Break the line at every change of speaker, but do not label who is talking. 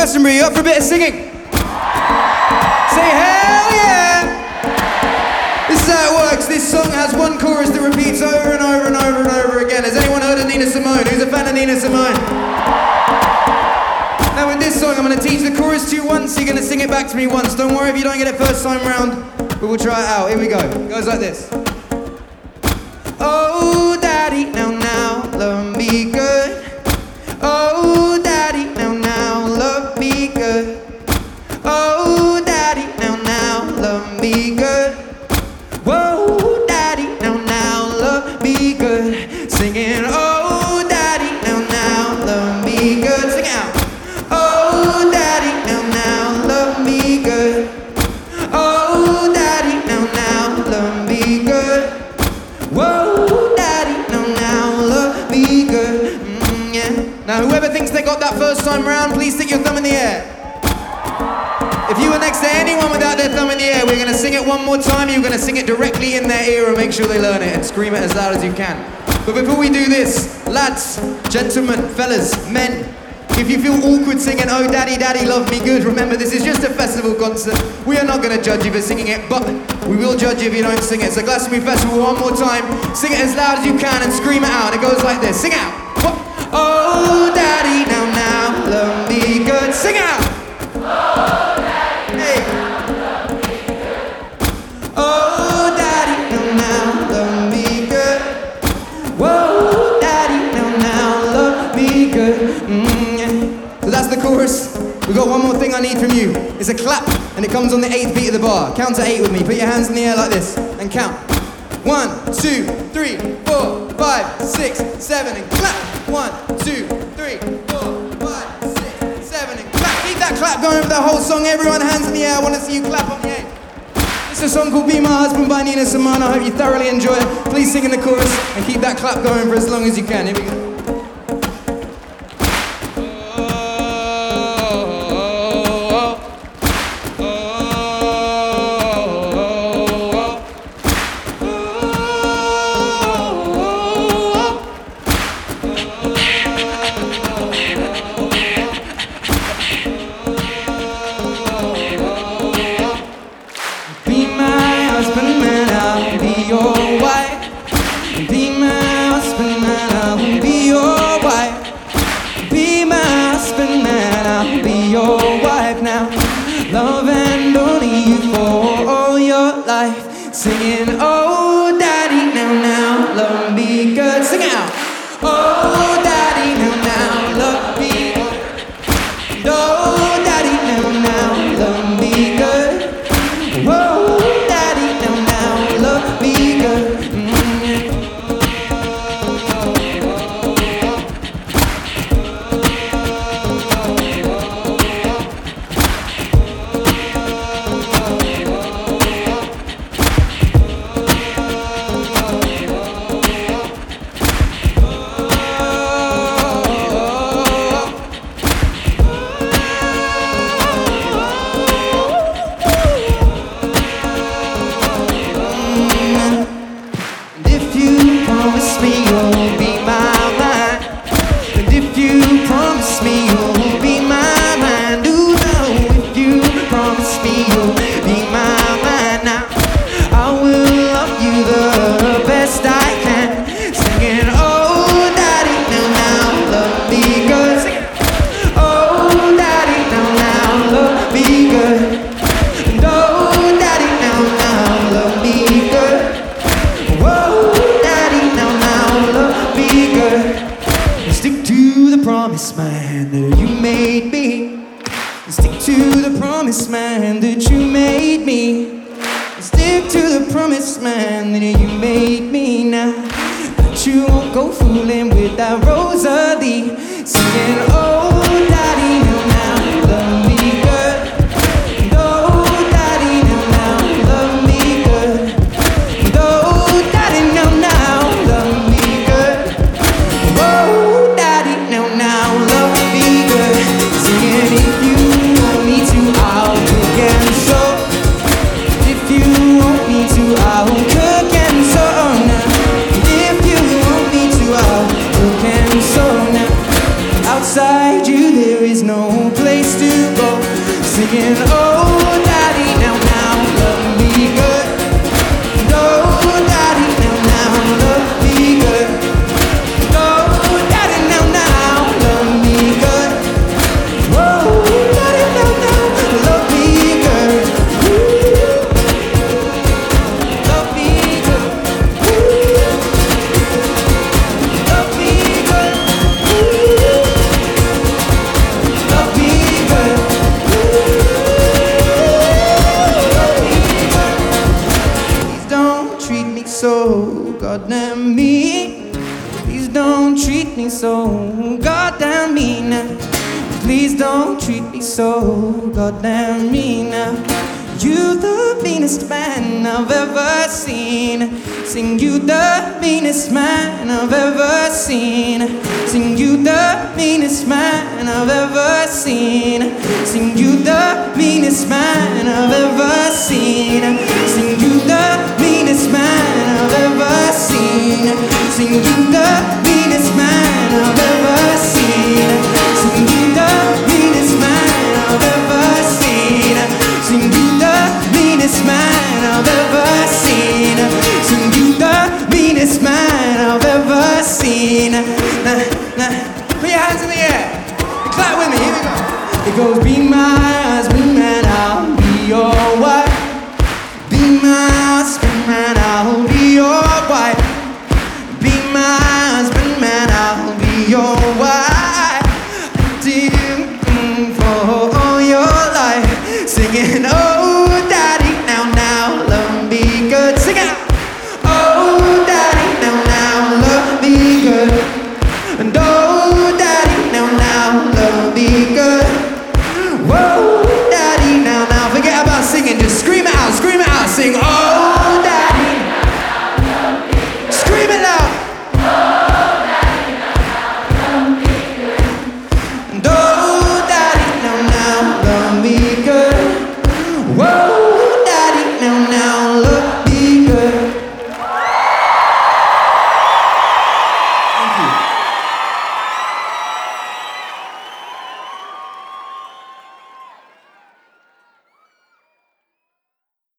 Glastonbury, up for a bit of singing? Say hell yeah! This is how it works. This song has one chorus that repeats over and over and over and over again. Has anyone heard of Nina Simone? Who's a fan of Nina Simone? Now with this song, I'm going to teach the chorus to you once. You're going to sing it back to me once. Don't worry if you don't get it first time round, but we'll try it out. Here we go. It goes like this. Oh, daddy, now, Now, whoever thinks they got that first time round, please stick your thumb in the air. If you were next to anyone without their thumb in the air, we're going to sing it one more time. You're going to sing it directly in their ear and make sure they learn it and scream it as loud as you can. But before we do this, lads, gentlemen, fellas, men, if you feel awkward singing Oh Daddy Daddy Love Me Good, remember this is just a festival concert. We are not going to judge you for singing it, but we will judge you if you don't sing it. So Glastonbury Festival one more time. Sing it as loud as you can and scream it out. It goes like this. Sing out. Chorus. We've got one more thing I need from you. It's a clap, and it comes on the eighth beat of the bar. Count to eight with me. Put your hands in the air like this, and count. One, two, three, four, five, six, seven, and clap. One, two, three, four, five, six, seven, and clap. Keep that clap going for the whole song. Everyone, hands in the air. I want to see you clap on the eight. It's a song called Be My Husband by Nina Simone. I hope you thoroughly enjoy it. Please sing in the chorus and keep that clap going for as long as you can. Here we go. Oh promise, man, that you made me. Stick to the promise, man, that you made me. Stick to the promise, man, that you made me now. But you won't go fooling with that Rosalie. so goddamn mean. Please don't treat me so goddamn mean. Please don't treat me so goddamn mean. You the meanest man I've ever seen. Sing you the meanest man I've ever seen. Sing you the meanest man I've ever seen. Sing you the meanest man I've ever seen. Sing you the meanest man.